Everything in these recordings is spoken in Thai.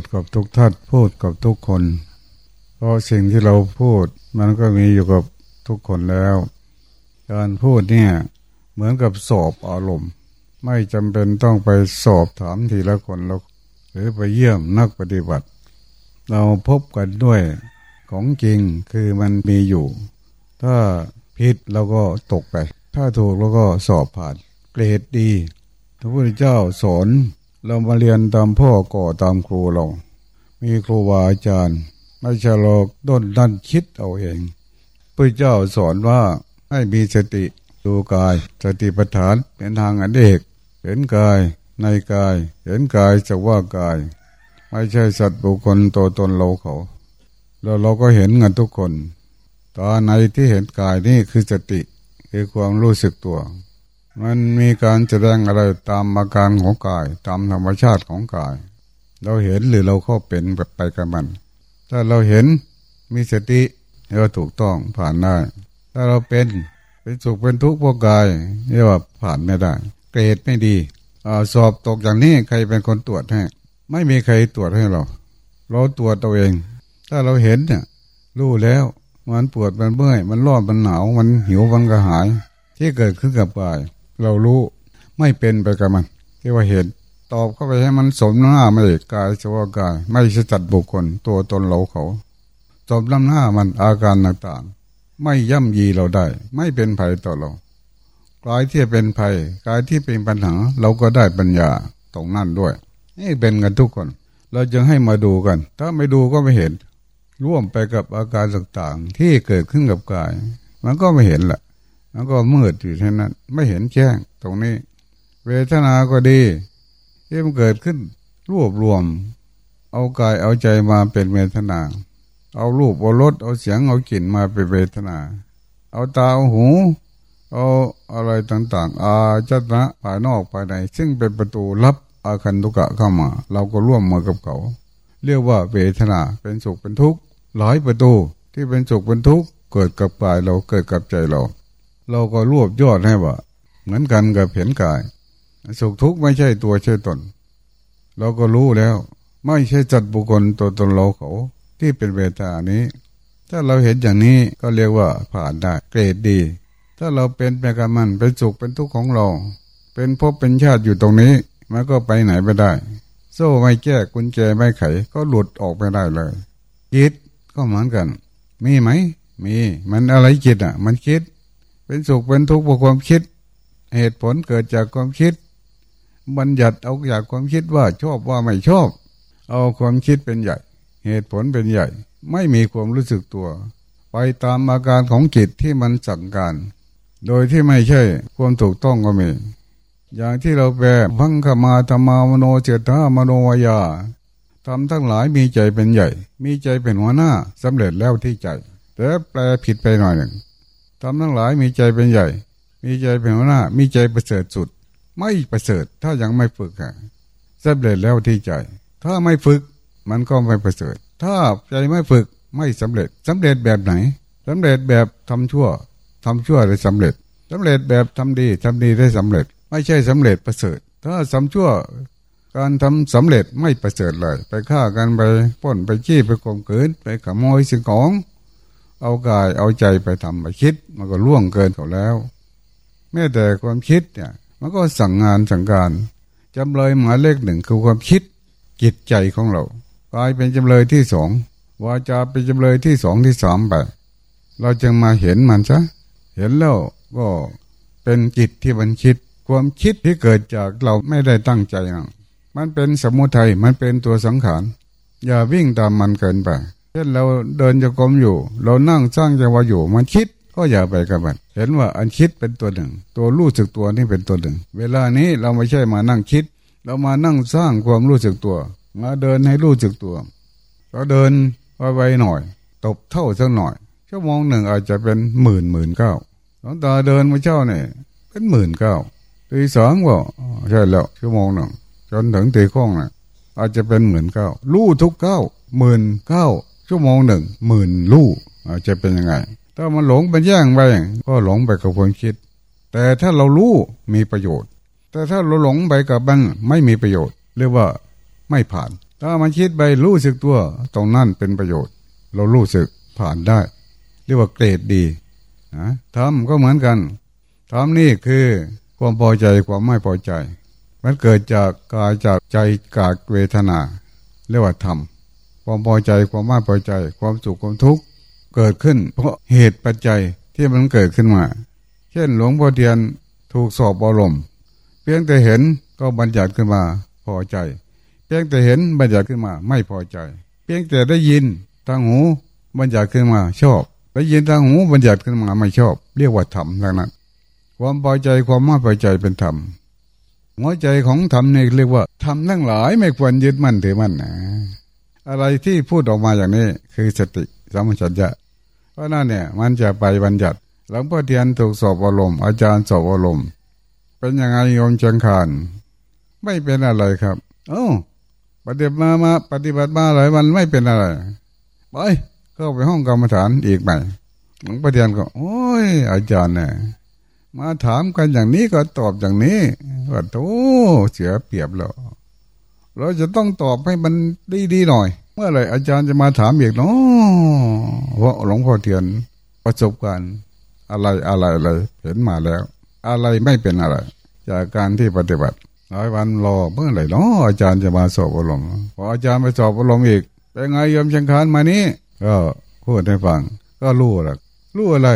ดกับทุกท่านพูดกับทุกคน เพราะสิ่งที่เราพูดมันก็มีอยู่กับทุกคนแล้ว การพูดเนี่ยเหมือนกับสอบอารมณ์ ไม่จำเป็นต้องไปสอบถามทีละคนเราหรือไปเยี่ยมนักปฏิบัติ เราพบกันด้วยของจริงคือมันมีอยู่ ถ้าผิดเราก็ตกไป ถ้าถูกเราก็สอบผ่าน เกรดดีพระพุทธเจ้าสอน เรามาเรียนตามพ่อก่อตามครูเรา มีครูบาอาจารย์ ไม่ใช่เราด้นดันคิดเอาเองพระเจ้าสอนว่าให้มีสติดูกาย สติปัฏฐานเป็นทางอันเอกเห็นกายในกาย เห็นกายจะว่ากาย ไม่ใช่สัตว์บุคคลตัวตนเราเขา แล้วเราก็เห็นกันทุกคนตาในที่เห็นกายนี่คือสติคือความรู้สึกตัว มันมีการแสดงอะไรตามอาการของกาย ตามธรรมชาติของกาย เราเห็นหรือเราเข้าเป็นแบบไปกับมัน ถ้าเราเห็นมีสติเราถูกต้องผ่านได้ ถ้าเราเป็นเป็นสุขเป็นทุกข์พวกกายเรียกว่าผ่านไม่ได้ เกรดไม่ดีอสอบตกอย่างนี้ใครเป็นคนตรวจให้ ไม่มีใครตรวจให้เรา เราตรวจตัวเอง ถ้าเราเห็นเนี่ยรู้แล้วมันปวดมันเมื่อย มันร้อนมันหนาวมันหิวมันกระหาย ที่เกิดขึ้นกับกาย เรารู้ไม่เป็นไปกับมันที่ว่าเห็นตอบเข้าไปให้มันสมหน้าไม่กายสวากาย ไม่ใช่จัดบุคคล ตัวตนเราเขาสมน้ำหน้ามันอาการต่างๆ ไม่ย่ำยีเราได้ ไม่เป็นภัยต่อเรากายที่เป็นภัยกายที่เป็นปัญหา เราก็ได้ปัญญาตรงนั้นด้วยนี่เป็นกันทุกคน เราจึงให้มาดูกัน ถ้าไม่ดูก็ไม่เห็น ร่วมไปกับอาการต่างๆ ที่เกิดขึ้นกับกาย มันก็ไม่เห็นแหละ มันก็มืดอยู่เท่านั้น ไม่เห็นแจ้งตรงนี้ เวทนาก็ดีที่มันเกิดขึ้นรวบรวม เอากายเอาใจมาเป็นเวทนา เอารูปเอารสเอาเสียงเอากลิ่นมาเป็นเวทนา เอาตาเอาหู เอาอะไรต่างๆ อาจนะภายนอกภายใน ซึ่งเป็นประตูรับอาคันตุกะเข้ามา เราก็ร่วมมือกับเขา เรียกว่าเวทนาเป็นสุขเป็นทุกข์หลายประตูที่เป็นสุขเป็นทุกข์เกิดกับกายเราเกิดกับใจเรา เราก็รวบยอดให้ว่า เหมือนกันกับเห็นกาย สุขทุกข์ไม่ใช่ตัวใช่ตน เราก็รู้แล้ว ไม่ใช่จัดบุคคลตัวตนเราเขา ที่เป็นเวทานี้ ถ้าเราเห็นอย่างนี้ก็เรียกว่าผ่านได้เกรดดี ถ้าเราเป็นไปกับมันเป็นสุขเป็นทุกข์ของเรา เป็นภพเป็นชาติอยู่ตรงนี้มันก็ไปไหนไม่ได้ โซ่ไม่แก้กุญแจไม่ไข ก็หลุดออกไม่ได้เลยจิตก็เหมือนกัน มีไหม มี มันอะไรจิตอะ มันคิด เป็นสุขเป็นทุกข์เพราะความคิด เหตุผลเกิดจากความคิด บัญญัติเอาจากความคิดว่าชอบว่าไม่ชอบ เอาความคิดเป็นใหญ่ เหตุผลเป็นใหญ่ ไม่มีความรู้สึกตัว ไปตามอาการของจิตที่มันสั่งการ โดยที่ไม่ใช่ความถูกต้องก็มี อย่างที่เราแปลพังขมาธรรมามโนเจตามโนวายาทำทั้งหลายมีใจเป็นใหญ่ มีใจเป็นหัวหน้าสำเร็จแล้วที่ใจ แต่แปลผิดไปหน่อยหนึ่ง ทำทั้งหลายมีใจเป็นใหญ่ มีใจเป็นหัวหน้า มีใจประเสริฐสุด ไม่ประเสริฐถ้ายังไม่ฝึกอะสำเร็จแล้วที่ใจ ถ้าไม่ฝึกมันก็ไม่ประเสริฐ ถ้าใจไม่ฝึกไม่สำเร็จสำเร็จแบบไหนสำเร็จแบบทำชั่วทำชั่วได้สำเร็จสำเร็จแบบทำดีทำดีได้สำเร็จ ไม่ใช่สำเร็จประเสริฐ ถ้าทำชั่วการทำสำเร็จไม่ประเสริฐเลย ไปฆ่ากันไปป้นไปขี้ไปข่มขืน ไปขโมยสิ่งของ เอากายเอาใจไปทำไปคิด มันก็ล่วงเกินเขาแล้วแม้แต่ความคิดเนี่ยมันก็สั่งงานสั่งการจำเลยหมายเลขหนึ่งคือความคิดจิตใจของเรากายเป็นจำเลยที่สองวาจาเป็นจำเลยที่สองที่สามไปเราจึงมาเห็นมันซะเห็นแล้วก็เป็นจิตที่มันคิด ความคิดที่เกิดจากเราไม่ได้ตั้งใจมันเป็นสมุทัยมันเป็นตัวสังขาร อย่าวิ่งตามมันเกินไป เช่นเราเดินจะกรมอยู่ เรานั่งสร้างจังหวะอยู่ มันคิดก็อย่าไปกับมัน เห็นว่าอันคิดเป็นตัวหนึ่ง ตัวรู้สึกตัวนี่เป็นตัวหนึ่ง เวลานี้เราไม่ใช่มานั่งคิด เรามานั่งสร้างความรู้สึกตัว มาเดินให้รู้สึกตัวเราเดินไวๆหน่อย ตบเท่าสักหน่อยชั่วโมงหนึ่งอาจจะเป็นหมื่นหมื่นเก้าหลวงตาเดินมาเจ้าเนี่ยเป็นหมื่นเก้าตีสองว่าใช่แล้วชั่วโมงหนึ่งจนถึงตีข้องนะ่ะอาจจะเป็นหมื่นเก้าลู่ทุกเก้าหมื่นเก้า ชั่วโมงหนึ่งหมื่นลู่จจะเป็นยังไง ถ้ามันหลงไปแย่งไปก็หลงไปกับความคิด แต่ถ้าเรารู้มีประโยชน์ แต่ถ้าเราหลงไปกับมันไม่มีประโยชน์ เรียกว่าไม่ผ่าน ถ้ามันคิดไปรู้สึกตัวตรงนั้นเป็นประโยชน์ เรารู้สึกผ่านได้ เรียกว่าเกรดดีนะทำก็เหมือนกันทำนี่คือความพอใจความไม่พอใจ มันเกิดจากกายจากใจกากเวทนา เรียกว่าธรรม ความพอใจความไม่พอใจ ความสุขความทุกข์เกิดขึ้น เพราะเหตุปัจจัยที่มันเกิดขึ้นมา เช่นหลวงพ่อเทียนถูกสอบอารมณ์เพียงแต่เห็นก็บัญญัติขึ้นมาพอใจ เพียงแต่เห็นบัญญัติขึ้นมา ไม่พอใจ เพียงแต่ได้ยินทางหูบัญญัติขึ้นมาชอบได้ยินทางหูบัญญัติขึ้นมาไม่ชอบ เรียกว่าธรรมดังนั้นความพอใจความไม่พอใจเป็นธรรมหัวใจของธรรมนี่เรียกว่าธรรมทั้งหลายไม่ควรยึดมั่นถือมั่นนะ อะไรที่พูดออกมาอย่างนี้คือสติสัมปชัญญะเพราะนั่นเนี่ย มันจะไปบัญญัติหลวงพ่อเทียนถูกสอบอารมณ์อาจารย์สอบอารมณ์เป็นยังไงโยมเชียงคานไม่เป็นอะไรครับโอ้ปฏิบัติมามาปฏิบัติมาหลายวันไม่เป็นอะไรไปเข้าไปห้องกรรมฐานอีกใหม่หลวงพ่อเทียนก็ โอ้ย อาจารย์เนี่ยมาถามกันอย่างนี้ก็ตอบอย่างนี้ว่าโธ่เสียเปรียบแล้ว เราจะต้องตอบให้มันดีๆหน่อย เมื่อไหร่อาจารย์จะมาถามอีกเนาะเพราะหลวงพ่อเทียนประสบการณ์อะไรอะไรอะไรเห็นมาแล้ว อะไรไม่เป็นอะไร จากการที่ปฏิบัติหลายวันรอเมื่อไหร่เนาะอาจารย์จะมาสอบอารมณ์พออาจารย์ไปสอบอารมณ์อีกเป็นไงยมชังคานมานี้ก็พูดให้ฟัง ก็รู้ละรู้อะไร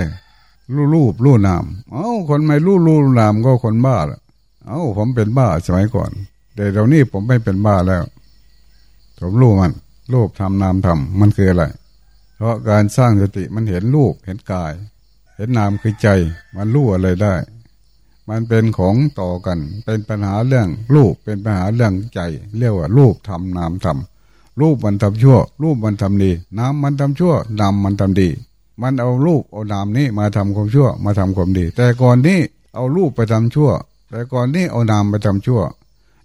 รู้รูปรู้นาม เอ้าคนไม่รู้รู้นามก็คนบ้าละเอ้าผมเป็นบ้าสมัยก่อน แต่เดี๋ยวนี้ผมไม่เป็นบ้าแล้ว ผมรู้มันรูปทำนามทำมันคืออะไร เพราะการสร้างสติมันเห็นรูปเห็นกาย เห็นนามคือใจ มันรู้อะไรได้ มันเป็นของต่อกัน เป็นปัญหาเรื่องรูปเป็นปัญหาเรื่องใจ เรียกว่ารูปทำนามทำรูปมันทำชั่ว รูปมันทำดีนามมันทำชั่วนามมันทำดี มันเอารูปเอานามนี้มาทำความชั่ว มาทำความดี แต่ก่อนนี้เอารูปไปทำชั่ว แต่ก่อนนี้เอานามไปทำชั่ว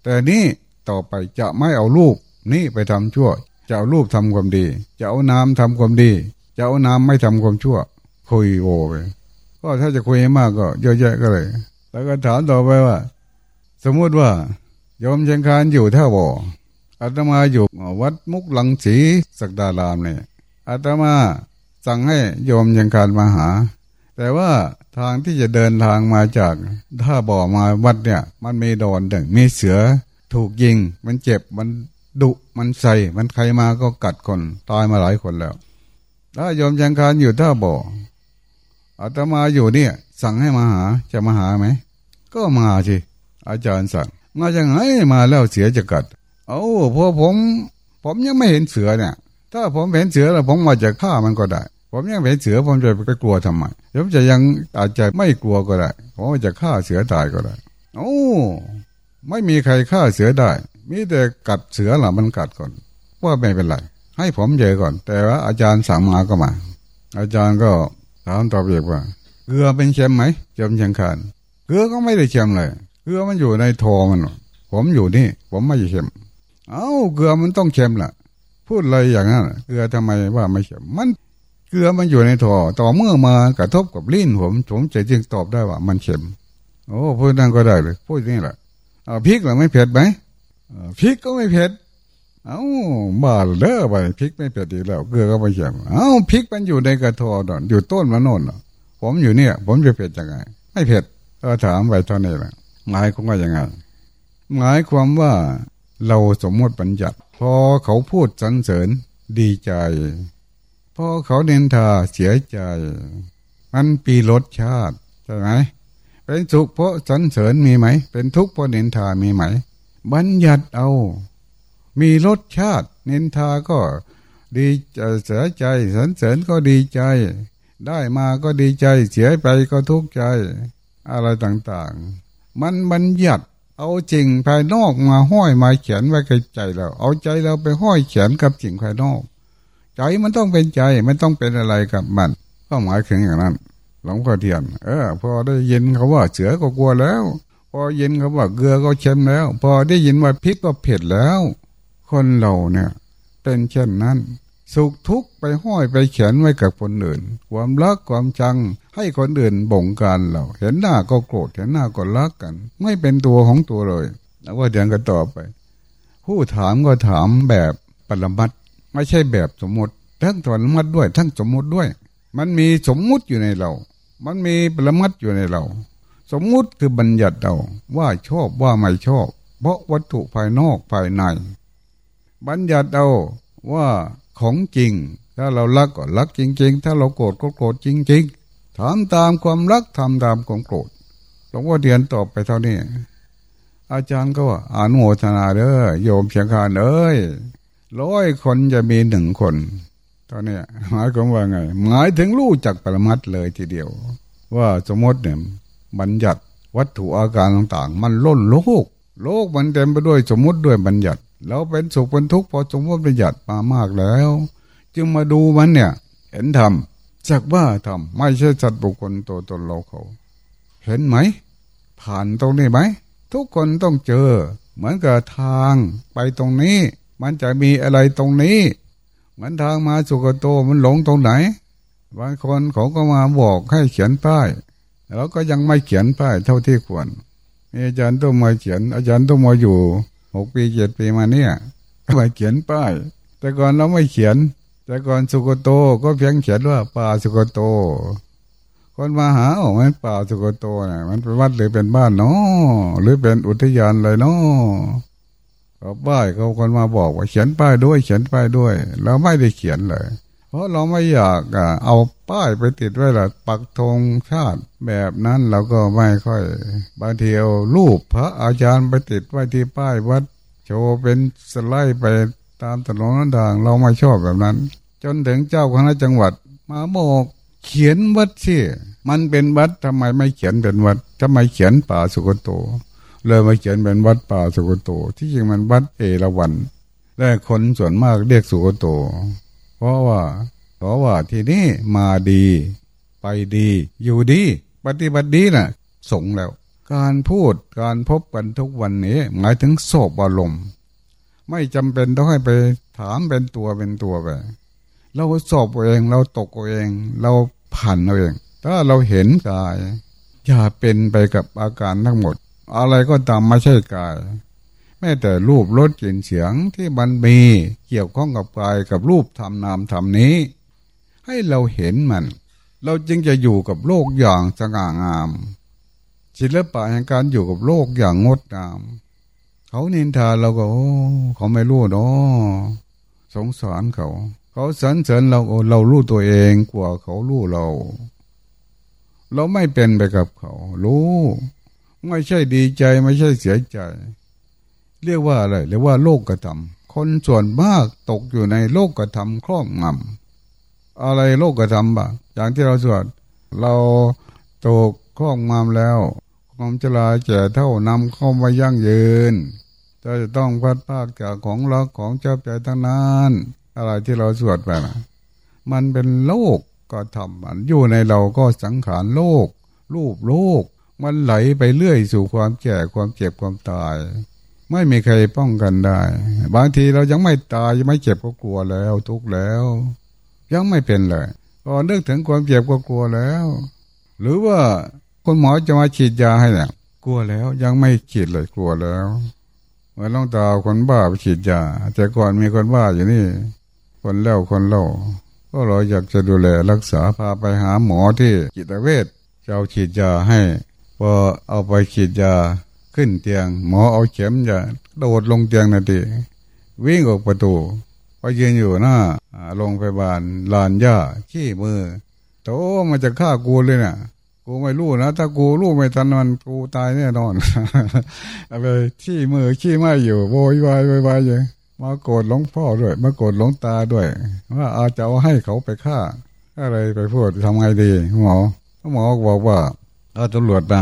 แต่นี้ต่อไปจะไม่เอารูปนี้ไปทำชั่ว จะเอารูปทำความดี จะเอานามทำความดี จะเอานาไม่ทำความชั่ว คุยโวไปก็ถ้าจะคุยมากก็เยอะแยะก็เลย แล้วก็ถามต่อไปว่า สมมุติว่ายอมเชียงคานอยู่ท่าบ่ออาตมาอยู่วัดมุกหลังสีสักดารามเนี่ยอาตมาสั่งให้โยมยังการมาหา แต่ว่า ทางที่จะเดินทางมาจากท่าบ่อมาวัดเนี่ย มันมีดอนดึงมีเสือถูกยิง มันเจ็บมันดุมันใส่ มันใครมาก็กัดคนตายมาหลายคนแล้วถ้ายอมยังคารอยู่ท่าบ่ออาตมาอยู่เนี่ย สั่งให้มาหาจะมาหาไหม ก็มาสิอาจารย์สั่ง มาจังไงมาแล้วเสือจะกัด เอาพอผม ผมยังไม่เห็นเสือเนี่ย ถ้าผมเห็นเสือแล้วผมมาจะฆ่ามันก็ได้ ผมยังเห็นเสือผมจะไปกลัวทำไมผมจะยังอาจจะไม่กลัวก็ได้ผมจะฆ่าเสือตายก็ได้ โอ้ไม่มีใครฆ่าเสือได้ มีแต่กัดเสือหล่ะมันกัดก่อน ว่าไม่เป็นไรให้ผมเจอก่อน แต่ว่าอาจารย์สั่งมาก็มา อาจารย์ก็ถามตอบเอกว่าเกลือเป็นเค็มไหมจมยังคานเกลือก็ไม่ได้เค็มเลยเกลือมันอยู่ในทอมัน ผมอยู่นี่ ผมไม่เค็มเอ้าเกลือมันต้องเค็มล่ะ พูดอะไรอย่างนั้นเกลือทำไมว่าไม่เค็มมัน เกลือมันอยู่ในท่อต่อเมื่อมากระทบกับลิ้นผมผมจะจึงตอบได้ว่า มันเค็ม โอ้พูดนั่นก็ได้เลยพูดนี่แหละพริกหรือไม่เผ็ดไหมพริกก็ไม่เผ็ดเอ้าบ้าเด้อไปพริกไม่เผ็ดดีแล้วเกลือก็ไม่เค็มเอ้าพริกมันอยู่ในกระทอดอนอยู่ต้นมันโนนผมอยู่เนี่ย ผมจะเผ็ดยังไง ไม่เผ็ดก็ถามไปเท่านี้แหละหมายความว่ายังไง หมายความว่าเราสมมติปัญญัติ พอเขาพูดสรรเสริญดีใจ พอเขาเนินทาเสียใจ มันปีรสชาติใช่ไหมเป็นสุขเพราะสรรเสริญมีไหม เป็นทุกข์เพราะเนินทามีไหม บัญญัติเอา มีรสชาติ เนินทาก็ดีเสียใจสรรเสริญก็ดีใจ ได้มาก็ดีใจ เสียไปก็ทุกข์ใจ อะไรต่างๆ มันบัญญัติเอาจริงภายนอกมาห้อยมาเขียนไว้กับใจเรา เอาใจเราไปห้อยเขียนกับจริงภายนอก ใจมันต้องเป็นใจมันต้องเป็นอะไรกับมันก็หมายถึงอย่างนั้นหลวงพ่อเทียน เออ พอได้ยินเขาว่าเสือก็กลัวแล้ว พอยินเขาว่าเกลือก็เค็มแล้ว พอได้ยินว่าพริกก็เผ็ดแล้ว คนเราเนี่ย เป็นเช่นนั้น สุขทุกข์ไปห้อยไปเขียนไว้กับคนอื่น ความรักความชัง ให้คนอื่นบ่งการเรา เห็นหน้าก็โกรธเห็นหน้าก็รักกัน ไม่เป็นตัวของตัวเลยแล้วว่าเดียวก็ต่อไป ผู้ถามก็ถามแบบปรมัต ไม่ใช่แบบสมมติ ทั้งปรมัตด้วย ทั้งสมมติด้วย มันมีสมมุติอยู่ในเรา มันมีปรมัตอยู่ในเรา สมมุติคือบัญญัติเราว่าชอบว่าไม่ชอบ เพราะวัตถุภายนอกภายใน บัญญัติเอาว่าของจริง ถ้าเรารักก็รักจริง ๆ ถ้าเราโกรธก็โกรธจริงๆทำตามความรักทำตามความโกรธหลวงพ่อเดียนตอบไปเท่านี้ อาจารย์ก็ว่าอนุโมทนาเด้อโยมเชียงคานเอ้ย ร้อยคนจะมีหนึ่งคนตอนนี้หมายความว่าไง หมายถึงรู้จักปรมัตเลยทีเดียว ว่าสมมติเนี่ยบัญญัติวัตถุอาการต่างๆ มันล้นโลก โลกมันเต็มไปด้วยสมมติด้วยบัญญัติเราเป็นสุขเป็นทุกข์พอสมมติบัญญัติมามากแล้ว จึงมาดูมันเนี่ย เห็นธรรมจากว่าธรรมไม่ใช่จัดบุคคลตัวตนเราเขา เห็นไหม ผ่านตรงนี้ไหม ทุกคนต้องเจอ เหมือนกับทางไปตรงนี้ มันจะมีอะไรตรงนี้เหมือนทางมาสุกโตมันหลงตรงไหนบางคนเขาก็มาบอกให้เขียนป้ายแล้วก็ยังไม่เขียนป้ายเท่าที่ควรอาจารย์ต้องมาเขียน อาจารย์ต้องมาอยู่หกปีเจ็ดปีมาเนี่ยไปเขียนป้าย แต่ก่อนเราไม่เขียน แต่ก่อนสุกโตก็เพียงเขียนว่าป่าสุกโต คนมาหาออกมันป่าสุกโตเนี่ยมันเป็นวัดหรือเป็นบ้านเนาะหรือเป็นอุทยานเลยเนาะ เขาป้ายเขาคนมาบอกว่าเขียนป้ายด้วยเขียนป้ายด้วยเราไม่ได้เขียนเลย เพราะเราไม่อยากเอาป้ายไปติดไว้ละปักธงชาติแบบนั้นเราก็ไม่ค่อยบางทีเอารูปพระอาจารย์ไปติดไว้ที่ป้ายวัดโชว์เป็นสไลด์ไปตามถนนต่างเราไม่ชอบแบบนั้น จนถึงเจ้าคณะจังหวัด มาบอกเขียนวัดที่มันเป็นวัดทำไมไม่เขียนเป็นวัดทำไมเขียนป่าสุกโต เลยมาเขียนเป็นวัดป่าสุโกโต ที่จริงมันวัดเอราวันและคนส่วนมากเรียกสุโกโต เพราะว่า เพราะว่าที่นี่มาดี ไปดี อยู่ดี ปฏิบัติดีนะ่ะ สงแล้ว การพูดการพบกันทุกวันนี้ หมายถึงโศบอารมณ์ไม่จำเป็นต้องให้ไปถามเป็นตัวเป็นตัวไปเราสอบเองเราตกเอง เราผ่านเราเอง ถ้าเราเห็นกายอย่าเป็นไปกับอาการทั้งหมด อะไรก็ตามไม่ใช่กาย แม้แต่รูปรสกลิ่นเสียงที่มันมีเกี่ยวข้องกับกายกับรูปทำนามทำนี้ ให้เราเห็นมัน เราจึงจะอยู่กับโลกอย่างสง่างาม ศิลปะแห่งการอยู่กับโลกอย่างงดงามเขานินทาเราก็โอ้เขาไม่รู้เนาะสงสารเขา เขาสรรเสริญเราโอ้เรารู้ตัวเองกว่าเขารู้เรา เราไม่เป็นไปกับเขา รู้ ไม่ใช่ดีใจไม่ใช่เสียใจ เรียกว่าอะไรเรียกว่าโลกกระทำคนส่วนมากตกอยู่ในโลกกระทำครอบงำอะไรโลกกระทำบ้างอย่างที่เราสวดเราตกครอบงำแล้วความจลาแก่เท่านำเข้ามายั่งยืนจะจะต้องพัดภาคจากของรักของเจ้าใจทั้งนั้นอะไรที่เราสวดไปนะมันเป็นโลกก็ทำมันอยู่ในเราก็สังขารโลก รูปโลก มันไหลไปเรื่อยสู่ความแก่ความเจ็บความตาย ไม่มีใครป้องกันได้ บางทีเรายังไม่ตายยังไม่เจ็บก็กลัวแล้ว ทุกแล้ว ยังไม่เป็นเลยพอนึกถึงความเจ็บก็กลัวแล้ว หรือว่าคุณหมอจะมาฉีดยาให้เนี่ยกลัวแล้วยังไม่ฉีดเลยกลัวแล้วเมื่อต้องตาคนบ้าไปฉีดยาแต่ก่อนมีคนบ้าอยู่นี่ คนเล่าคนเล่าก็เราอยากจะดูแลรักษาพาไปหาหมอที่จิตเวชจะเอาฉีดยาให้ พอเอาไปฉีดยาขึ้นเตียง หมอเอาเข็มจะโดดลงเตียงนาทีวิ่งออกประตูไปยืนอยู่หน้าโรงพยาบาลลานหญ้าขี้มือโตมันจะฆ่ากูเลยนะ่ยกูไม่รู้นะถ้ากูรู้ไม่ทันมันกูตายแน่นอนอะไรที่มือขี้ไม่อยู่โวยวายโวยวายอยู่มาโกรธหลวงพ่อด้วย มาโกรธหลวงตาด้วย ว่าอาจจะเอาให้เขาไปฆ่า อะไรไปพูดทำไงดีหมอหมอบอกว่า เอาตำรวจมา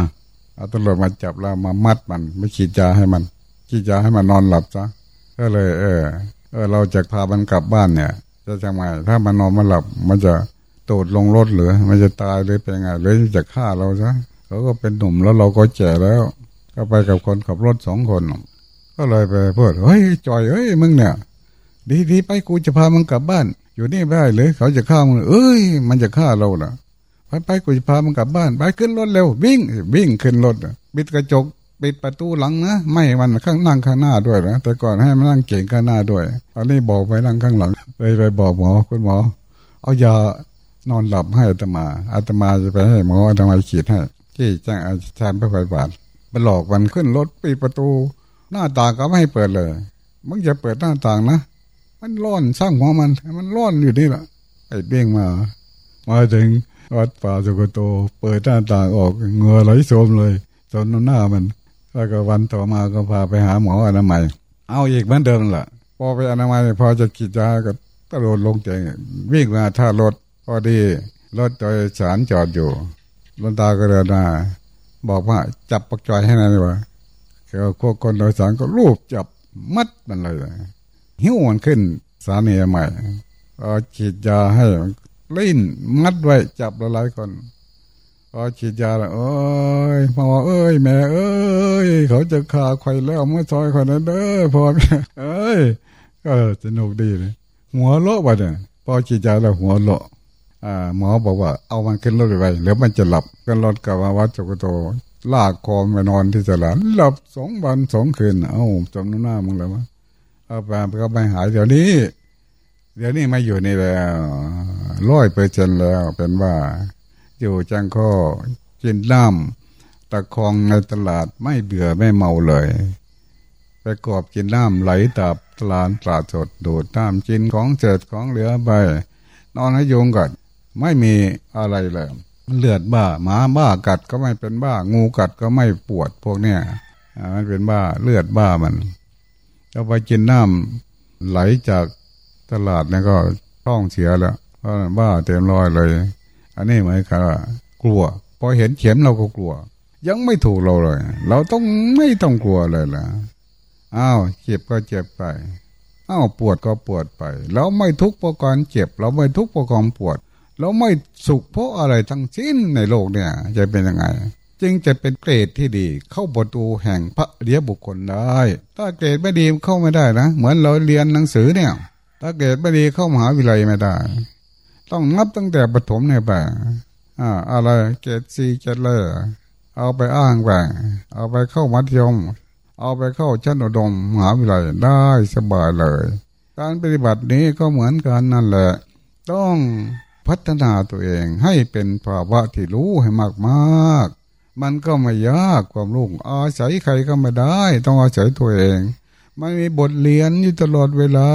เอาตำรวจมาจับเรามามัดมัน ไม่ขีดยาให้มันขีดยาให้มันนอนหลับซะก็เลย เออ เออ เราจะพามันกลับบ้านเนี่ย จะทำไงถ้ามันนอนมันหลับ มันจะโดดลงรถหรือ มันจะตายหรือเป็นไงหรือจะฆ่าเราซะเขาก็เป็นหนุ่มแล้วเราก็แก่แล้ว ก็ไปกับคนขับรถสองคน ก็เลยไปพูดเฮ้ยจอยเฮ้ยมึงเนี่ย ดีดีไปกูจะพามึงกลับบ้าน อยู่นี่ไม่ได้เลยเขาจะฆ่ามึงเอ้ย มันจะฆ่าเราล่ะ ไปไปกูจะพามึงกลับบ้าน ไปขึ้นรถเร็ว วิ่ง วิ่งขึ้นรถบิดกระจกปิดประตูหลังนะ ไม่มันข้างนั่งข้างหน้าด้วยนะแต่ก่อนให้มันนั่งเก่งข้างหน้าด้วยตอนนี้บอกไปนั่งข้างหลังไปไปบอกหมอคุณหมอ เอายานอนหลับให้อาตมาอาตมาจะไปให้หมออาตมาขีดให้ที่จ้างอาจารย์พระไฟบาทมันหลอกมันขึ้นรถปิดประตู หน้าต่างก็ไม่ให้เปิดเลยมึงอย่าเปิดหน้าต่างนะมันร้อนสร้างหัวมัน มันร้อนอยู่นี่แหละไอ้เบี้ยงมา มาถึง วัดป่าสุกโต เปิดหน้าต่างออกเงือไหลโสมเลยจนหน้ามัน แล้วก็วันต่อมาก็พาไปหาหมออนามัย เอาอีกเหมือนเดิมแหละพอไปอนามัยพอจะกินยาก็กระโดดลงเตียงวิ่งมาท่ารถพอดีรถโดยสารจอดอยู่ลนตาก็เดินมาบอกว่าจับปักจอยให้หน่อยว่าเขาพวกคนโดยสารก็รูปจับมัดมันเลย หิ้วมันขึ้นสถานีใหม่เอาฉีดยาให้ ลิ้นมัดไว้จับหลายๆคนพอฉีดยาแล้วเอ้ยพ่อเอ้ยแม่เอ้ยเขาจะขาใครแล้วเมื่อซอยคนนั้นเด้อพ่อเอ้ยก็สนุกดีเลยหัวโลบะเนี่ยพอฉีดยาแล้วหัวโลอ่าหมอบอกว่าเอามันขึ้นรถไปเดี๋ยวมันจะหลับกันรถกลับมาวัดจุกโตลากคอไปนอนที่ตลาดหลับสองวันสองคืนเอ้าจำหน้ามึงแล้วมั้งเอาไปก็ไปหายเดี๋ยวนี้ เดี๋ยวนี้ไม่อยู่นี่แล้วร้อยเปอร์เซ็นแล้วเป็นว่า อยู่จังข้อกินน้ำตะคองในตลาดไม่เบื่อไม่เมาเลยไปกอบกินน้ำไหลตับตลาดตลาดสดดูดน้ำกินของเศษของเหลือไป นอนให้ยงกัดไม่มีอะไรเลยเลือดบ้าหมาบ้ากัดก็ไม่เป็นบ้า งูกัดก็ไม่ปวดพวกเนี้ยมันเป็นบ้าเลือดบ้ามันเราไปกินน้ำไหลจาก ตลาดนี่ก็ท้องเสียแล้วเพราะบ้าเต็มร้อยเลย อันนี้หมายความว่ากลัว พอเห็นเข็มเราก็กลัว ยังไม่ถูกเราเลย เราต้องไม่ต้องกลัวเลยล่ะอ้าวเจ็บก็เจ็บไปอ้าวปวดก็ปวดไป เราไม่ทุกข์เพราะการเจ็บ เราไม่ทุกข์เพราะความปวด เราไม่สุขเพราะอะไรทั้งสิ้นในโลกเนี่ย จะเป็นยังไง จึงจะเป็นเกรดที่ดี เข้าประตูแห่งพระเดียบุคคลได้ ถ้าเกรดไม่ดีเข้าไม่ได้นะ เหมือนเราเรียนหนังสือเนี่ย ถ้าเกรดไม่ดีเข้ามหาวิทยาลัยไม่ได้ ต้องนับตั้งแต่ปฐมเนี่ยไปอ่าอะไรเกรดซีเกรดเลยเอาไปอ้างไปเอาไปเข้ามัธยม เอาไปเข้าชั้นอุดมมหาวิทยาลัยได้สบายเลย การปฏิบัตินี้ก็เหมือนกันนั่นแหละ ต้องพัฒนาตัวเองให้เป็นภาวะที่รู้ให้มากมากมันก็ไม่ยากความรู้อาศัยใครก็ไม่ได้ ต้องอาศัยตัวเอง มันมีบทเรียนอยู่ตลอดเวลา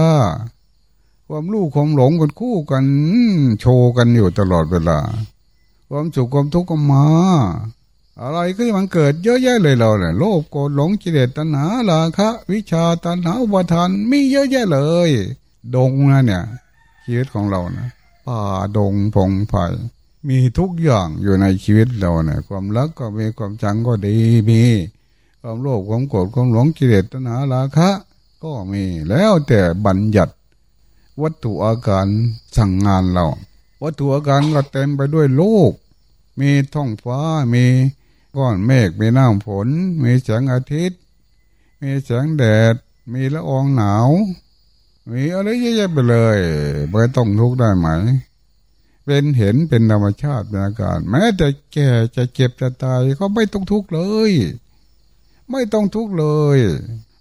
ความรู้ความหลงกันคู่กัน โชว์กันอยู่ตลอดเวลา ความสุขความทุกข์ก็มา อะไรก็มันเกิดเยอะแยะเลยเราเนี่ยโลภโกรธหลงกิเลสตัณหาราคะ วิชาตัณหาอุปทานมีเยอะแยะเลย ดงนะเนี่ยชีวิตของเรานะป่าดงพงไผ่มีทุกอย่างอยู่ในชีวิตเราเนี่ยความรักก็มีความจังก็ดีมีความโลภความโกรธความหลงกิเลสตัณหาราคะ ก็มีแล้วแต่บัญญัติ วัตถุอาการสั่งงานเรา วัตถุอาการก็เต็มไปด้วยโลก มีท้องฟ้ามีก้อนเมฆมีน้ำฝนมีแสงอาทิตย์ มีแสงแดด มีละอองหนาว มีอะไรเยอะแยะไปเลยไม่ต้องทุกข์ได้ไหม เป็นเห็นเป็นธรรมชาติเป็นอาการแม้แต่แก่จะเจ็บจะตายก็ไม่ต้องทุกข์เลย ไม่ต้องทุกข์เลย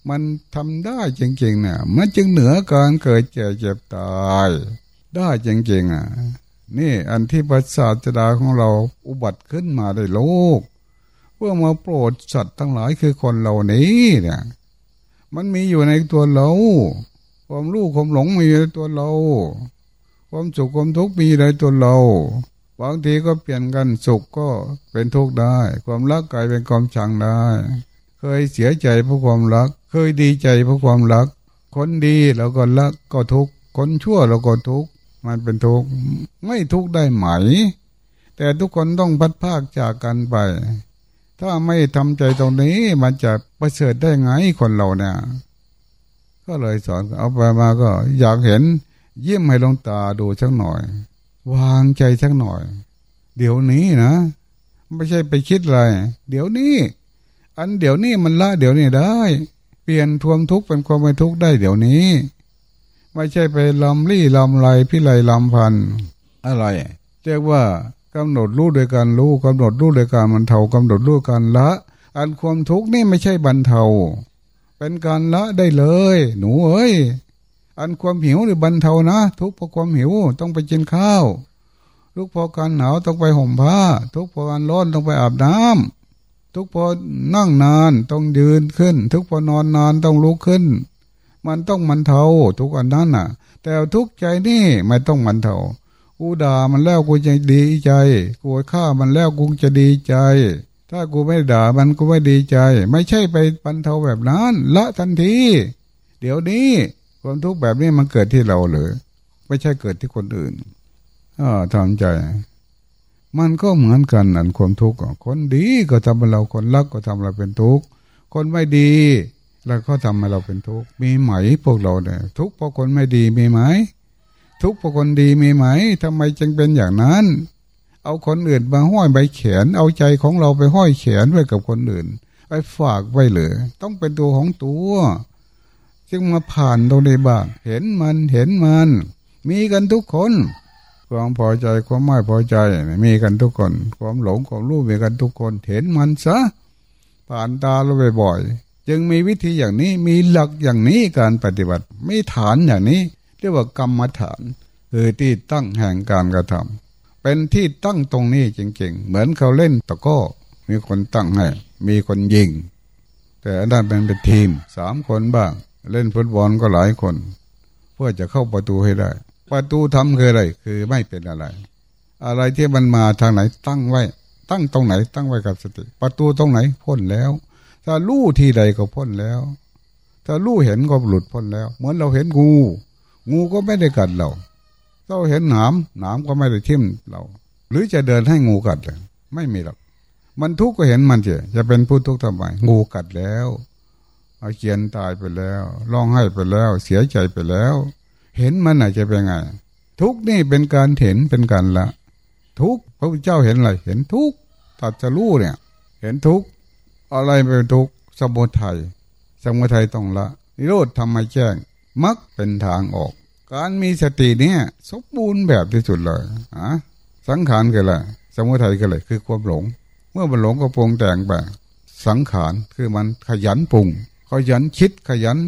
มันทำได้จริงๆนี่ยมันจึงเหนือการเกิดแก่เจ็บตาย ได้จริงๆอะ นี่อันที่พระศาสดาของเราอุบัติขึ้นมาในโลก เพื่อมาโปรดสัตว์ทั้งหลายคือคนเหล่านี้เนี่ยมันมีอยู่ในตัวเรา ความรู้ความหลงมีในตัวเรา ความสุขความทุกข์มีในตัวเราบางทีก็เปลี่ยนกันสุขก็เป็นทุกข์ได้ ความรักกลายเป็นความชังได้ เคยเสียใจเพราะความรัก เคยดีใจเพราะความรัก คนดีเราก็รักก็ทุกคนชั่วเราก็ทุกมันเป็นทุกไม่ทุกได้ไหม แต่ทุกคนต้องพัดภาคจากกันไป ถ้าไม่ทำใจตรงนี้มันจะประเสริฐได้ไงคนเราเนี่ยก็เลยสอนเอาไปมาก็ อยากเห็นเยี่ยมให้ลงตาดูสักหน่อย วางใจสักหน่อย เดี๋ยวนี้นะไม่ใช่ไปคิดอะไร เดี๋ยวนี้ อันเดี๋ยวนี้มันละเดี๋ยวนี้ได้ ปลี่ยนทวมทุกข์เป็นความไม่ทุกข์ได้เดี๋ยวนี้ ไม่ใช่ไปลำลี่ลำไรพิไรลำพันอะไรเรียกว่ากำหนดรู้โดยการรู้กำหนดรู้โดยการมันเทากำหนดรู้การละ อันความทุกข์นี่ไม่ใช่บรรเทา เป็นการละได้เลย หนูเอ้ยอันความหิวหรือบรรเทานะ ทุกข์เพราะความหิวต้องไปกินข้าว ทุกข์เพราะการหนาวต้องไปห่มผ้า ทุกข์เพราะการร้อนต้องไปอาบน้ำ ทุกพราะนั่งนานต้องยืนขึ้น ทุกพราะนอนนานต้องลุกขึ้น มันต้องมันเทาทุกอันนั้นน่ะ แต่ทุกใจนี่ไม่ต้องมันเทากูด่ามันแล้วกูจะดีใจกูฆ่ามันแล้วกูจะดีใจ ถ้ากูไม่ด่ามันกูไม่ดีใจ ไม่ใช่ไปปันเทาแบบนั้น ละทันที เดี๋ยวนี้ความทุกข์แบบนี้มันเกิดที่เราเลยไม่ใช่เกิดที่คนอื่นอ่าทำใจ มันก็เหมือนกันอันความทุกข์คนดีก็ทำให้เราคนรักก็ทำเราเป็นทุกข์คนไม่ดีแล้วก็ทำให้เราเป็นทุกข์มีไหมพวกเราเนี่ยทุกข์เพราะคนไม่ดีมีไหม ทุกข์เพราะคนดีมีไหมทำไมจึงเป็นอย่างนั้น เอาคนอื่นมาห้อยใบแขนเอาใจของเราไปห้อยแขนไว้กับคนอื่นไปฝากไว้เลยต้องเป็นตัวของตัวจึงมาผ่านตรงนี้บ้างเห็นมันเห็นมัน มีกันทุกคน ความพอใจความไม่พอใจมีกันทุกคน ความหลงความรู้มีกันทุกคนเห็นมันซะผ่านตาเราบ่อยๆจึงมีวิธีอย่างนี้มีหลักอย่างนี้การปฏิบัติมีฐานอย่างนี้ เรียกว่ากรรมฐานคือที่ตั้งแห่งการกระทำเป็นที่ตั้งตรงนี้จริงๆ เหมือนเขาเล่นตะก้อมีคนตั้งให้ มีคนยิง แต่ด้นเป็นเป็นทีมสามคนบ้าง เล่นฟุตบอลก็หลายคน เพื่อจะเข้าประตูให้ได้ ประตูทำคืออะไร คือไม่เป็นอะไร อะไรที่มันมาทางไหนตั้งไว้ ตั้งตรงไหน ตั้งไว้กับสติ ประตูตรงไหนพ้นแล้ว ถ้าลู่ที่ใดก็พ้นแล้ว ถ้าลู่เห็นก็หลุดพ้นแล้ว เหมือนเราเห็นงู งูก็ไม่ได้กัดเราเราเห็นหนามหนามก็ไม่ได้ทิ่มเรา หรือจะเดินให้งูกัดเลยไม่มีหรอกมันทุกข์ก็เห็นมันเจจะเป็นผู้ทุกข์ทำไมงูกัดแล้วอาเกียนตายไปแล้วร้องไห้ไปแล้ว เสียใจไปแล้ว เห็นมันอาจจะเป็นไง ทุกนี่เป็นการเห็นเป็นการละ ทุกพระพุทธเจ้าเห็นอะไรเห็นทุกตัดจะรู้เนี่ย เห็นทุกอะไรเป็นทุกสมุทัยสมุทัยต้องละนิโรธทำให้แจ้งมักเป็นทางออก การมีสติเนี่ยสมบูรณ์แบบที่สุดเลยอะสังขารคืออะไรสมุทัยคืออะไรคือความหลง เมื่อมันหลงก็ปรุงแต่งไปสังขารคือมันขยันปรุงขยันคิดขยัน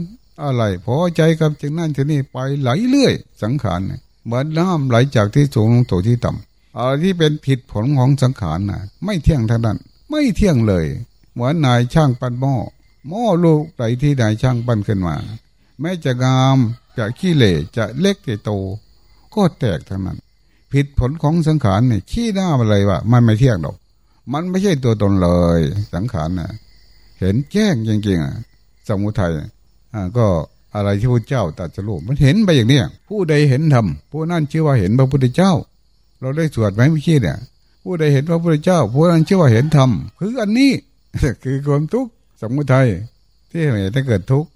อะไรพอใจกับจึงนั่นจึงนี่ไปไหลเรื่อย สังขารเหมือนน้ำไหลจากที่สูงลงตัวที่ต่ำอะไรที่เป็นผิดผลของสังขารน่ะไม่เที่ยงทั้งนั้น ไม่เที่ยงเลย เหมือนนายช่างปั้นหม้อหม้อลูกไหลที่นายช่างปั้นขึ้นมา แม้จะงามจะขี้เหร่จะเล็กจะโต ก็แตกทั้งนั้น ผิดผลของสังขารเนี่ยขี้หน้าอะไรวะมันไม่เที่ยงหรอกมันไม่ใช่ตัวตนเลย สังขารนะเห็นแจ้งจริงๆอะสมุทัย ก็อะไรที่พระเจ้าตรัสรู้มันเห็นไปอย่างเนี้ยผู้ใดเห็นธรรมผู้นั้นชื่อว่าเห็นพระพุทธเจ้า เราได้สวดไหมเมื่อกี้เนี่ย ผู้ใดเห็นพระพุทธเจ้า ผู้นั้นชื่อว่าเห็นธรรมคืออันนี้คือความทุกข์สมุทัยที่เห็นถ้เกิดทุกข์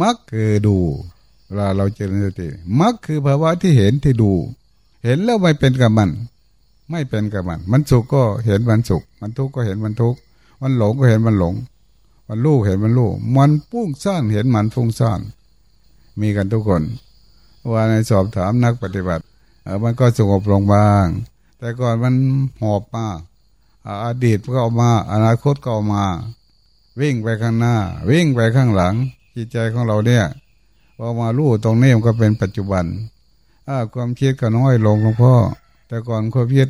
มักคือดูเวลาเราเจริญสติมักคือภาวะที่เห็นที่ดู เห็นแล้วไม่เป็นกับมัน ไม่เป็นกับมัน มันสุขก็เห็นมันสุข มันทุกข์ก็เห็นมันทุกข์มันหลงก็เห็นมันหลง มันรู้เห็นมันรู้มันพุ่งซ่านเห็นมันฟุ้งซ่าน มีกันทุกคนว่าในสอบถามนักปฏิบัติเออมันก็สงบลงบ้าง แต่ก่อนมันหอบมาอดีตก็ออมา อนาคตก็ออมา วิ่งไปข้างหน้า วิ่งไปข้างหลัง จิตใจของเราเนี่ยพอมาลู่ตรงนี้มันก็เป็นปัจจุบันความคิดก็น้อยลงหลวงพ่อแต่ก่อนความคิด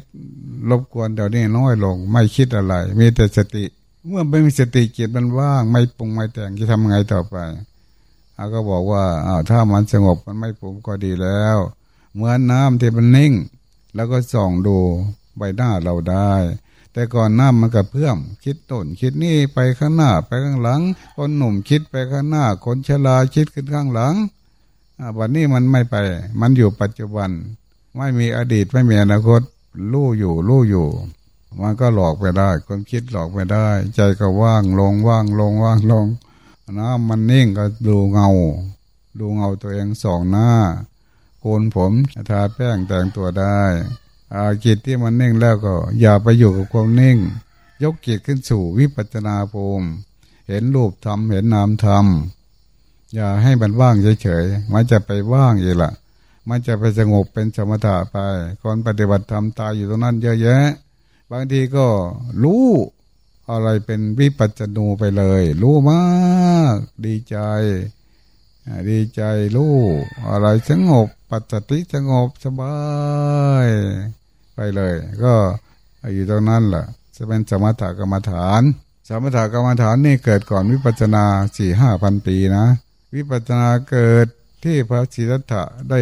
รบกวนเดี๋ยวนี้น้อยลง ไม่คิดอะไร มีแต่สติ เมื่อไม่มีสติจิตมันว่าง ไม่ปรุงไม่แต่งจะทำไงต่อไปอาก็บอกว่าอ้าวถ้ามันสงบมันไม่ปรุงก็ดีแล้ว เหมือนน้ำที่มันนิ่ง แล้วก็ส่องดูใบหน้าเราได้ แต่ก่อนหน้ามันกับเพื่อม คิดต้นคิดนี่ไปข้างหน้าไปข้างหลัง คนหนุ่มคิดไปข้างหน้า คนชราคิดขึ้นข้างหลังวันนี้มันไม่ไป มันอยู่ปัจจุบัน ไม่มีอดีตไม่มีอนาคตรู้อยู่รู้อยู่ มันก็หลอกไปได้ ความคิดหลอกไปได้ ใจก็ว่างลงว่างลงว่างลงน้ำมันนิ่งก็ดูเงา ดูเงาตัวเองสองหน้าโกนผมทาแป้งแต่งตัวได้อาจิตที่มันนิ่งแล้วก็ อย่าไปอยู่กับความนิ่ง ยกจิตขึ้นสู่วิปัจนาภูมิ เห็นรูปธรรมเห็นนามธรรมอย่าให้มันว่างเฉยๆมันจะไปว่างอีกละมันจะไปสงบเป็นสมถะไปคนปฏิบัติธรรมตายอยู่ตรงนั้นเยอะแยะ บางทีก็รู้อะไรเป็นวิปัจจนูไปเลย รู้มากดีใจดีใจรู้อะไรสงบปัจจติสงบสบายไปเลย ก็อยู่ตรงนั้นแหละจะเป็นสมถกรรมฐาน สมถกรรมฐานนี่เกิดก่อนวิปัจนาสี่ห้าพันปีนะ วิปัจนาเกิดที่พระศิรัตถะได้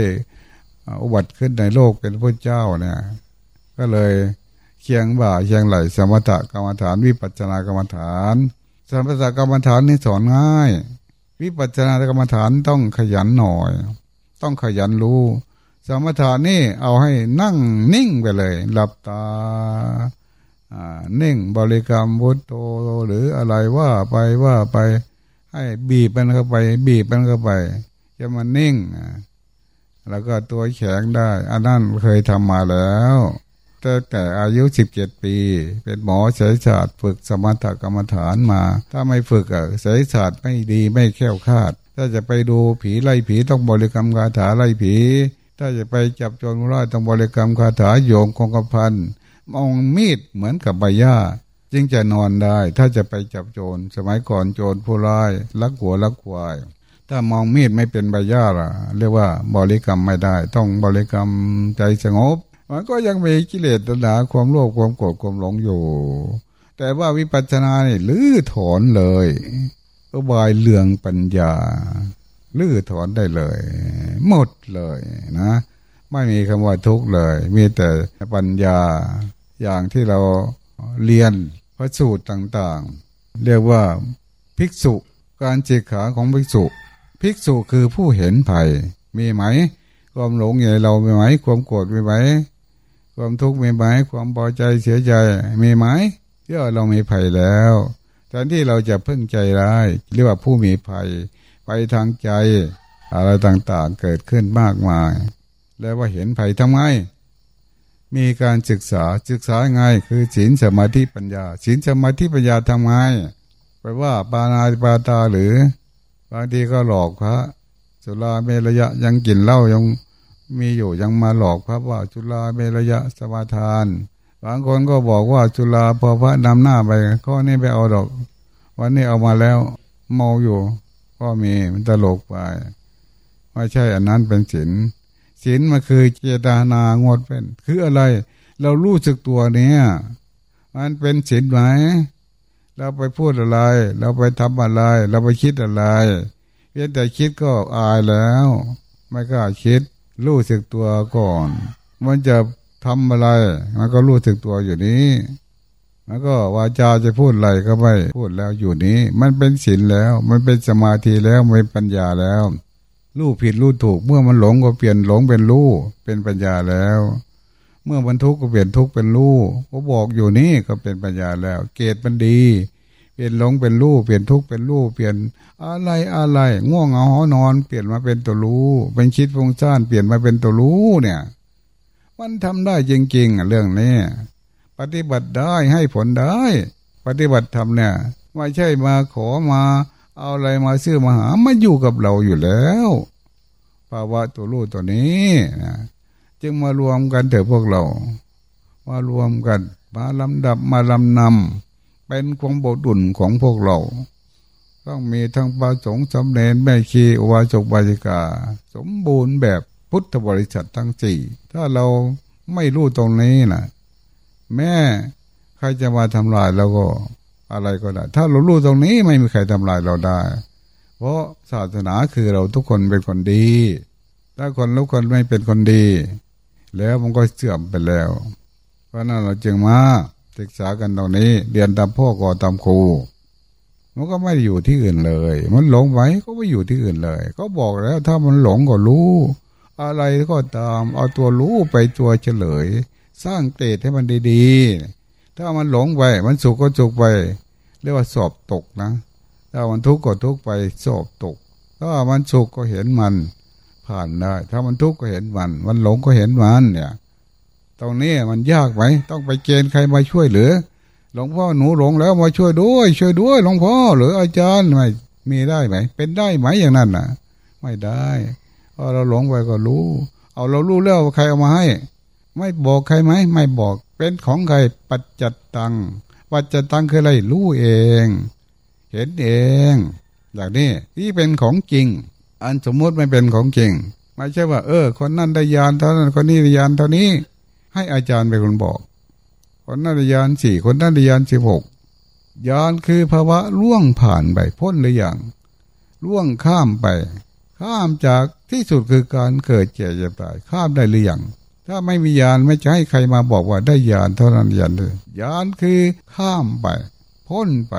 อุบัติขึ้นในโลกเป็นพระเจ้าเนี่ย ก็เลย เคียงบ่าเคียงไหลสมถกรรมฐาน วิปัจนากรรมฐานสมถกรรมฐานนี่สอนง่าย วิปัจนากรรมฐานต้องขยันหน่อย ต้องขยันรู้ สมถานี่เอาให้นั่งนิ่งไปเลย หลับตานิ่งบริกรรมพุทโธหรืออะไรว่าไปว่าไป ให้บีบมันเข้าไป บีบมันเข้าไปจะมันนิ่ง แล้วก็ตัวแข็งได้ อันนั้นเคยทำมาแล้ว แต่แต่อายุสิบเจ็ดปี เป็นหมอสายศาสตร์ฝึกสมถกรรมฐานมา ถ้าไม่ฝึกอะสายศาสตร์ไม่ดีไม่แข็งคาด ถ้าจะไปดูผีไล่ผีต้องบริกรรมคาถาไล่ผี ถ้าจะไปจับโจรร้ายต้องบริกรรมคาถาโยงคงกระพันมองมีดเหมือนกับใบหญ้าจึงจะนอนได้ ถ้าจะไปจับโจรสมัยก่อนโจรผู้ร้ายลักหัวลักควายถ้ามองมีดไม่เป็นใบหญ้าล่ะ เรียกว่าบริกรรมไม่ได้ ต้องบริกรรมใจสงบ มันก็ยังมีกิเลสตัณหาความโลภความโกรธความหลงอยู่ แต่ว่าวิปัสสนาเนี่ยลื้อถอนเลยอุบายเลืองปัญญา ลื้อถอนได้เลย หมดเลยนะ ไม่มีคำว่าทุกข์เลย มีแต่ปัญญาอย่างที่เราเรียนพระสูตรต่างๆ เรียกว่าภิกษุการเจขาของภิกษุ ภิกษุคือผู้เห็นภัยมีไหม ความหลงใหญ่เรามีไหม ความโกรธมีไหม ความทุกข์มีไหมความพอใจเสียใจมีไหมเมื่อเรามีภัยแล้วแทนที่เราจะพึ่งใจร้ายเรียกว่าผู้มีภัยไปทางใจ อะไรต่างๆเกิดขึ้นมากมาย แล้วว่าเห็นภัยทำไงมีการศึกษาศึกษาไงคือศีลสมาธิปัญญาศีลสมาธิปัญญาทำไงไปว่าปานาปาตาหรือบางทีก็หลอกพระสุราเมรยะยังกินเหล้ายัง มีอยู่ยังมาหลอกพระว่าจุลาเมระยะสมาทาน บางคนก็บอกว่าจุลาพอพระนำหน้าไปข้อนี้ไปเอาดอก วันนี้เอามาแล้วเมาอยู่ ก็มีมันตลกไปไม่ใช่อันนั้นเป็นศีลศีลมันคือเจตนางดเป็น คืออะไร เรารู้สึกตัวเนี้ยมันเป็นศีลไหมเราไปพูดอะไร เราไปทำอะไร เราไปคิดอะไรเพียงแต่คิดก็อายแล้ว ไม่กล้าคิด รู้สึกตัวก่อน มันจะทำอะไร มันก็รู้สึกตัวอยู่นี้มันก็วาจาจะพูดอะไรก็ไม่พูดแล้วอยู่นี้ มันเป็นศีลแล้ว มันเป็นสมาธิแล้วมันเป็นปัญญาแล้ว รู้ผิดรู้ถูก เมื่อมันหลงก็เปลี่ยนหลงเป็นรู้ เป็นปัญญาแล้ว เมื่อมันทุกข์ก็เปลี่ยนทุกข์เป็นรู้ก็บอกอยู่นี้ก็เป็นปัญญาแล้ว เกตมันดี เปลี่ยนหลงเป็นรู้เปลี่ยนทุกข์เป็นรู้เปลี่ยนอะไรอะไรง่วงเหงาหอนอน เปลี่ยนมาเป็นตัวรู้ เป็นคิดฟงซ่านเปลี่ยนมาเป็นตัวรู้เนี่ย มันทำได้จริงๆเรื่องนี้ปฏิบัติได้ให้ผลได้ ปฏิบัติทำเนี่ยไม่ใช่มาขอมา เอาอะไรมาซื้อมาหามาอยู่กับเราอยู่แล้วภาวะตัวรู้ตัวนี้นะจึงมารวมกันเถอะพวกเรา มารวมกัน มาลำดับมาลำนำ เป็นความบดุลของพวกเรา ต้องมีทั้งประสงค์สำเร็จแม่ชีอวาจกบาจิกา สมบูรณ์แบบพุทธบริษัททั้งสี่ถ้าเราไม่รู้ตรงนี้นะแม่ใครจะมาทำลายเราก็อะไรก็ได้ ถ้าเรารู้ตรงนี้ไม่มีใครทำลายเราได้ เพราะศาสนาคือเราทุกคนเป็นคนดี ถ้าคนทุกคนไม่เป็นคนดี แล้วมันก็เสื่อมไปแล้ว เพราะนั้นเราจึงมา ศึกษากันตรงนี้ เรียนตามพ่อก่อตามครูมันก็ไม่อยู่ที่อื่นเลย มันหลงไว้ก็ไม่อยู่ที่อื่นเลย ก็บอกแล้ว ถ้ามันหลงก็รู้ อะไรก็ตาม เอาตัวรู้ไปตัวเฉลย สร้างเตตให้มันดีๆ ถ้ามันหลงไปมันสุขก็สุขไป เรียกว่าสอบตกนะ ถ้ามันทุกข์ก็ทุกข์ไปสอบตก ถ้ามันสุขก็เห็นมันผ่านได้ ถ้ามันทุกข์ก็เห็นมัน มันหลงก็เห็นมันเนี่ย รงนี้มันยากไหมต้องไปเกณฑ์ใครมาช่วยหรือ หลวงพ่อหนูหลงแล้วมาช่วยด้วย ช่วยด้วย หลวงพ่อหรืออาจารย์ไม่มีได้ไหม เป็นได้ไหมอย่างนั้นน่ะ ไม่ได้พอเราหลงไปก็รู้ เอาเรารู้แล้วใครเอามาให้ ไม่บอกใครไหมไม่บอก เป็นของใครปัจจัดตังปัจจตังคืออะไรรู้เอง เห็นเองอย่างนี้ที่เป็นของจริง อันสมมติไม่เป็นของจริงไม่ใช่ว่า เออ คนนั้นได้ยานเท่านั้นคนนี้ได้ยานเท่านี้ ให้อาจารย์เป็นคนบอก คนนั้นยานสี่คนนั้นยานสิบหกยานคือภาวะล่วงผ่านไปพ้นหรือยังล่วงข้ามไป ข้ามจากที่สุดคือการเกิดเจ็บเจ็บตายข้ามได้หรือยังถ้าไม่มียานไม่จะให้ใครมาบอกว่าได้ยานเท่านั้นยานเลยยานคือข้ามไป พ้นไป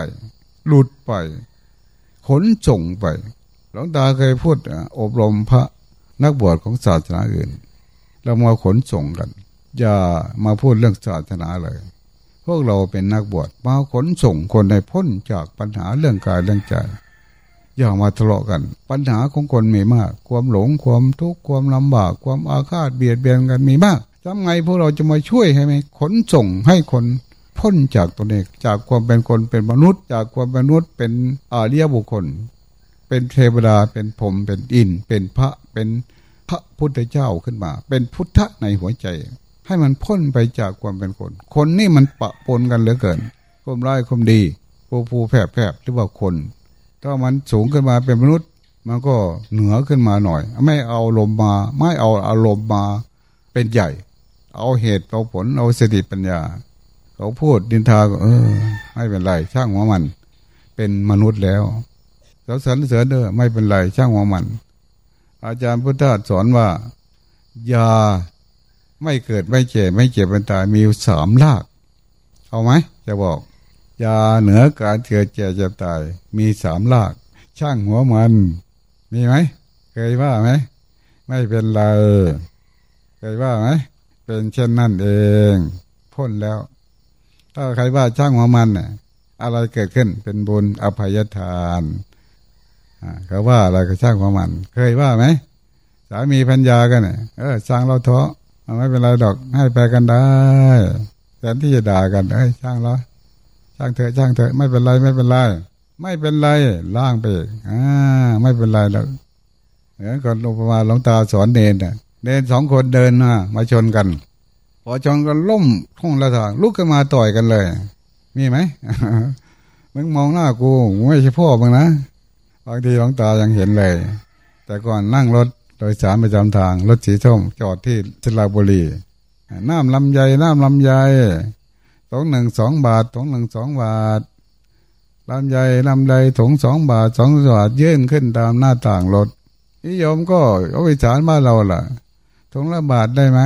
หลุดไป ขนส่งไปหลวงตาเคยพูดอบรมพระนักบวชของศาสนาอื่น เรามาขนส่งกัน อย่ามาพูดเรื่องศาสนาเลย พวกเราเป็นนักบวชมาขนส่งคนในพ้นจากปัญหาเรื่องกายเรื่องใจ อย่ามาทะเลาะกัน ปัญหาของคนมีมาก ความหลงความทุกข์ความลำบาก ความอาฆาตเบียดเบียนกันมีมากทำไงพวกเราจะมาช่วยให้ไหมขนส่งให้คนพ้นจากตัวเองจากความเป็นคนเป็นมนุษย์ จากความเป็นมนุษย์เป็นอาเรียบุคคล เป็นเทวดาเป็นผมเป็นอิน เป็นพระเป็นพระพุทธเจ้าขึ้นมา เป็นพุทธในหัวใจ ให้มันพ้นไปจากความเป็นคน คนนี่มันปะปนกันเหลือเกินความร้ายความดีผูผูแผบแผบหรือว่าคน ถ้ามันสูงขึ้นมาเป็นมนุษย์ มันก็เหนือขึ้นมาหน่อย ไม่เอาลมมา ไม่เอาอารมณ์มาเป็นใหญ่ เอาเหตุเอาผลเอาสติปัญญา เขาพูดดินทาก็เออไม่เป็นไรช่างหัวมัน เป็นมนุษย์แล้วเราสรรเสริญเด้อไม่เป็นไรช่างหัวมัน อาจารย์พุทธาสอนว่า อย่า ไม่เกิดไม่เจ็บไม่เจ็บเป็นตายมีสามลาก เอาไหมจะบอกยาเหนือการเกิดเจ็บเจ็บตาย มีสามลาก ช่างหัวมัน มีไหมเคยว่าไหมไม่เป็นไรเคยว่าไหมเป็นเช่นนั่นเอง พ้นแล้ว ถ้าใครว่าช่างหัวมันเนี่ยอะไรเกิดขึ้นเป็นบุญอภัยทานเขาว่าอะไรก็ช่างหัวมัน เคยว่าไหมสามีพัญญากันเนี่ยเออช่างเราเถอะ ไม่เป็นไรดอกให้ไปกันได้แต่ที่จะด่ากันเอ้ยช่างเราช่างเถอะช่างเถอะไม่เป็นไรไม่เป็นไรไม่เป็นไรล่างไปอ่าไม่เป็นไรแล้วเหมือนก่อนลงมาหลวงตาสอนเนนน่ะ เนนสองคนเดินมามาชนกัน พอชนกันล่มท่องละทางลุกขึ้นมาต่อยกันเลย มีไหมมึงมองหน้ากูไม่ใช่พ่อมึงนะบางทีหลวงตายังเห็นเลย แต่ก่อนนั่งรถ โดยสารประจำทางรถสีส้มจอดที่ชลาบุรีน้ำลำไยน้ำลำไยสองหนึ่งสองบาทสองหนึ่งสองบาทลำใหญ่ลำใดถุงสองบาทสองบาทยื่นขึ้นตามหน้าต่างรถนิยมก็เอาไปสารบ้านเราล่ะถุงละบาทได้ไหม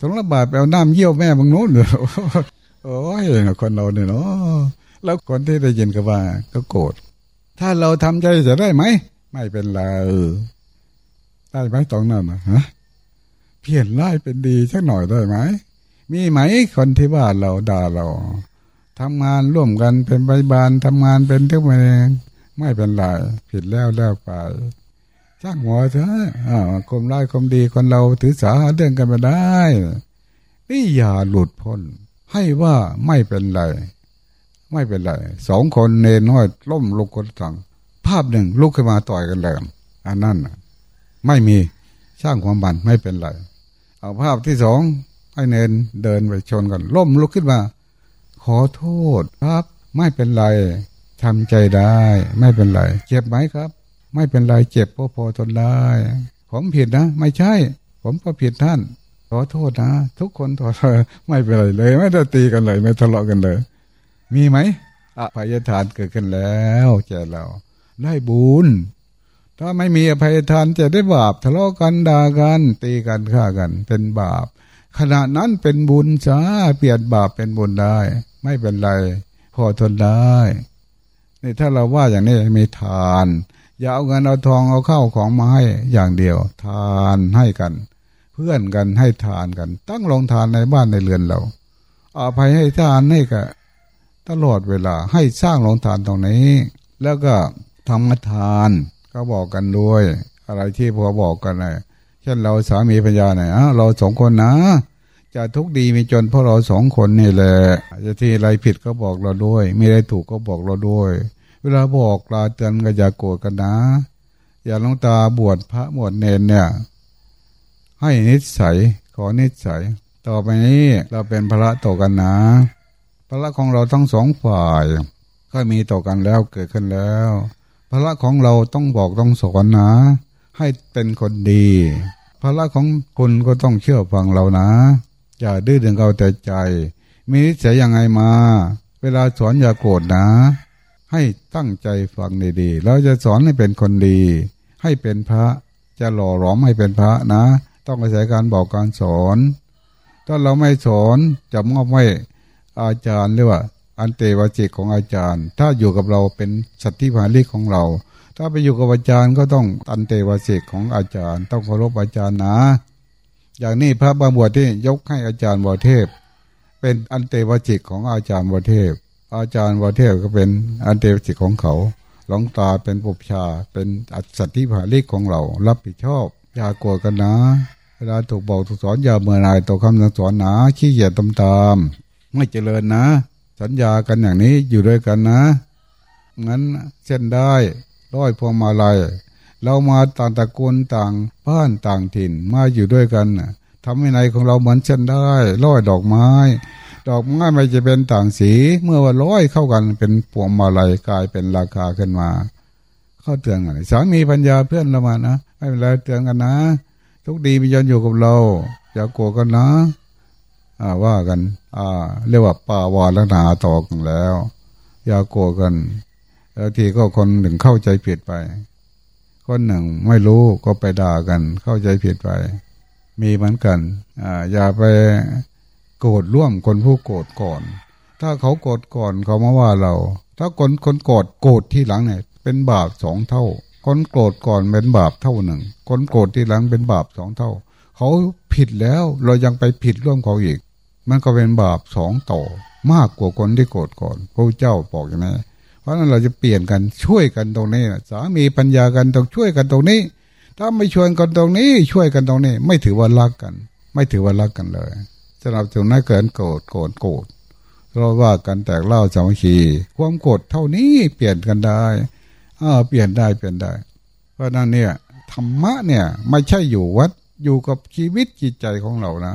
ถุงละบาทไปเอาน้ำเยี่ยวแม่บางโน้นเดี๋ยวโอ้ยคนเราเนี่ยเนาะแล้วคนที่ได้ยินก็ว่าก็โกรธถ้าเราทำใจจะได้ไหม ไม่เป็นไร ได้ไหมตรงนั้นนะฮะเพียนไล่เป็นดีสักหน่อยได้ไหม มีไหมคนที่ว่าเราด่าเราทำงานร่วมกันเป็นใบบานทำงานเป็นทุกเองไม่เป็นไรผิดแล้วแล้วไปช่างหัวเถอะอ่าคมร้ายคมดีคนเราถือสาเรื่องกันมาได้นี่อย่าหลุดพ้น ให้ว่าไม่เป็นไร ไม่เป็นไรสองคนเนน้อยล้มลงคนสั่งภาพหนึ่งลุกขึ้นมาต่อยกันแล้วอันนั้น ไม่มีช่างความบันไม่เป็นไร เอาภาพที่สองให้เนนเดินไปชนกันล้มลุกขึ้นมา ขอโทษครับ ไม่เป็นไรทำใจได้ ไม่เป็นไร เจ็บไหมครับ ไม่เป็นไรเจ็บพอพอทนได้ ผมผิดนะ ไม่ใช่ ผมก็ผิดท่าน ขอโทษนะ ทุกคนขอโทษไม่เป็นไรเลย ไม่ได้ตีกันเลย ไม่ทะเลาะกันเลย มีไหมอภัยทานเกิดขึ้นแล้วแก่เรา ได้บุญ ถ้าไม่มีอภัยทานจะได้บาปทะเลาะกันด่ากันตีกันฆ่ากัน เป็นบาป ขณะนั้นเป็นบุญจ้าเปลี่ยนบาปเป็นบุญได้ ไม่เป็นไร พอทนได้นี่ถ้าเราว่าอย่างนี้มีทาน อย่าเอาเงินเอาทองเอาเข้าของมาให้อย่างเดียว ทานให้กัน เพื่อนกันให้ทานกัน ตั้งลงทานในบ้านในเรือนเราอาภัยให้ทานให้กับตลอดเวลาให้สร้างลงทานตรงนี้ แล้วก็ทำทาน ก็บอกกันด้วย อะไรที่พอบอกกันเลยเช่นเราสามีภรรยาเนี่ยเราสองคนนะจะทุกดีมีจนเพราะเราสองคนนี่แหละจะที่อะไรผิดก็บอกเราด้วย ไมีอะไรถูกก็บอกเราด้วย เวลาบอกลาเตือนก็อย่าโกรธกันนะ อย่าลงตาบวชพระบวชเนนเนี่ย ให้นิสัยขอนิสัย ต่อไปนี้เราเป็นพระต่อกันนะพระของเราทั้งสองฝ่ายก็มีต่อกันแล้วเกิดขึ้นแล้ว ภาระของเราต้องบอกต้องสอนนะ ให้เป็นคนดีภาระของคุณก็ต้องเชื่อฟังเรานะอย่าดื้อดึงเอาแต่ใจ มีนิสัยยังไงมา เวลาสอนอย่าโกรธนะ ให้ตั้งใจฟังดีๆเราจะสอนให้เป็นคนดี ให้เป็นพระจะหล่อหลอมให้เป็นพระนะ ต้องอาศัยการบอกการสอน ถ้าเราไม่สอนจะมอบให้อาจารย์หรือว่า อันเตวจิกของอาจารย์ ถ้าอยู่กับเราเป็นสัตธิภาลิกของเรา ถ้าไปอยู่กับอาจารย์ก็ต้องอันเตวจิกของอาจารย์ ต้องเคารพอาจารย์นะ อย่างนี้พระบางบวชที่ยกให้อาจารย์วเทพ เป็นอันเตวจิกของอาจารย์วเทพ อาจารย์วเทพก็เป็นอันเตวจิกของเขาหลวงตาเป็นปุบชาเป็นอัศติภาลิกของเรา รับผิดชอบ อย่ากลัวกันนะเวลาถูกบอกถูกสอนอย่าเมื่อไรต่อคำสอนนะขี้เกียจตามตามไม่เจริญนะ สัญญากันอย่างนี้อยู่ด้วยกันนะ งั้นเส้นได้ร้อยพวงมาลัยเรามาต่างตระกูลต่างบ้านต่างถิ่นมาอยู่ด้วยกันทำให้ในของเราเหมือนเส้นได้ร้อยดอกไม้ ดอกไม้ไม่จะเป็นต่างสี เมื่อว่าร้อยเข้ากันเป็นพวงมาลัยกลายเป็นราคาขึ้นมา เข้าเตือนกันสามีปัญญาเพื่อนเรามานะให้เวลาเตือนกันนะ ทุกดีมียนอยู่กับเรา อย่าโกรธกันนะ ว่ากัน อ่า เรียกว่าป่าวาลนาต่อกันแล้ว อย่าโกรธกันบางทีก็คนหนึ่งเข้าใจผิดไป คนหนึ่งไม่รู้ก็ไปด่ากัน เข้าใจผิดไป มีเหมือนกัน อ่า อย่าไปโกรธร่วมคนผู้โกรธก่อน ถ้าเขาโกรธก่อนเขามาว่าเรา ถ้าคนคนโกรธโกรธที่หลังเนี่ยเป็นบาปสองเท่า คนโกรธก่อนเป็นบาปเท่าหนึ่ง คนโกรธที่หลังเป็นบาปสองเท่า เขาผิดแล้วเรายังไปผิดร่วมเขาอีก มันก็เป็นบาปสองต่อมากกว่าคนที่โกรธก่อนพระเจ้าบอกอย่างนี้เพราะนั้นเราจะเปลี่ยนกันช่วยกันตรงนี้สามีปัญญากันต้องช่วยกันตรงนี้ ถ้าไม่ชวยกันตรงนี้ช่วยกันตรงนี้ ไม่ถือว่ารักกัน ไม่ถือว่ารักกันเลยสำหรับจุดนั้นเกิดโกรธโกรธโกรธเราว่ากันแตกเล่าสามัคคีความโกรธเท่านี้เปลี่ยนกันได้อ่าเปลี่ยนได้เปลี่ยนได้ เพราะนั้นเนี่ยธรรมะเนี่ยไม่ใช่อยู่วัดอยู่กับชีวิตจิตใจของเรานะ